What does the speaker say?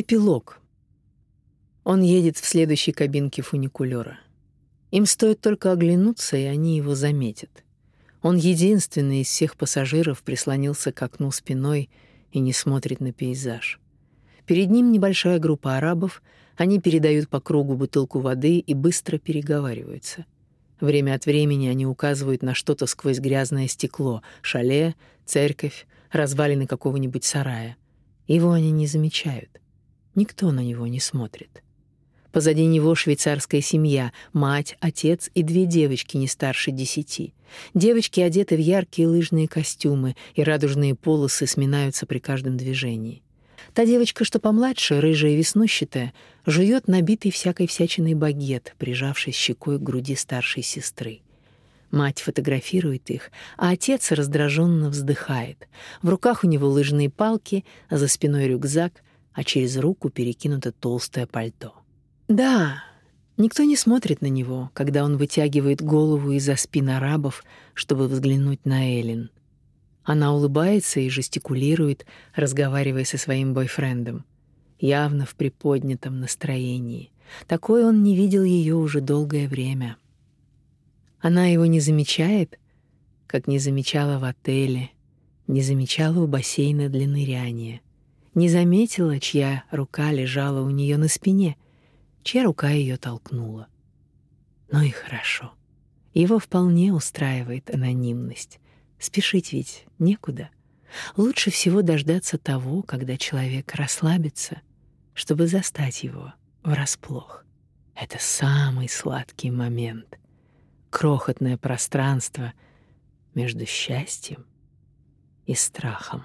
Эпилог. Он едет в следующей кабинке фуникулера. Им стоит только оглянуться, и они его заметят. Он единственный из всех пассажиров прислонился к окну спиной и не смотрит на пейзаж. Перед ним небольшая группа арабов, они передают по кругу бутылку воды и быстро переговариваются. Время от времени они указывают на что-то сквозь грязное стекло: шале, церковь, развалины какого-нибудь сарая. Его они не замечают. Никто на него не смотрит. Позади него швейцарская семья, мать, отец и две девочки не старше десяти. Девочки одеты в яркие лыжные костюмы, и радужные полосы сминаются при каждом движении. Та девочка, что помладше, рыжая и веснущатая, жует набитый всякой всячиной багет, прижавшись щекой к груди старшей сестры. Мать фотографирует их, а отец раздраженно вздыхает. В руках у него лыжные палки, а за спиной рюкзак, а через руку перекинуто толстое пальто. Да, никто не смотрит на него, когда он вытягивает голову из-за спин арабов, чтобы взглянуть на Элин. Она улыбается и жестикулирует, разговаривая со своим бойфрендом, явно в приподнятом настроении. Такой он не видел ее уже долгое время. Она его не замечает, как не замечала в отеле, не замечала у бассейна для ныряния не заметила, чья рука лежала у нее на спине, чья рука ее толкнула. Ну и хорошо. Его вполне устраивает анонимность. Спешить ведь некуда. Лучше всего дождаться того, когда человек расслабится, чтобы застать его врасплох. Это самый сладкий момент. Крохотное пространство между счастьем и страхом.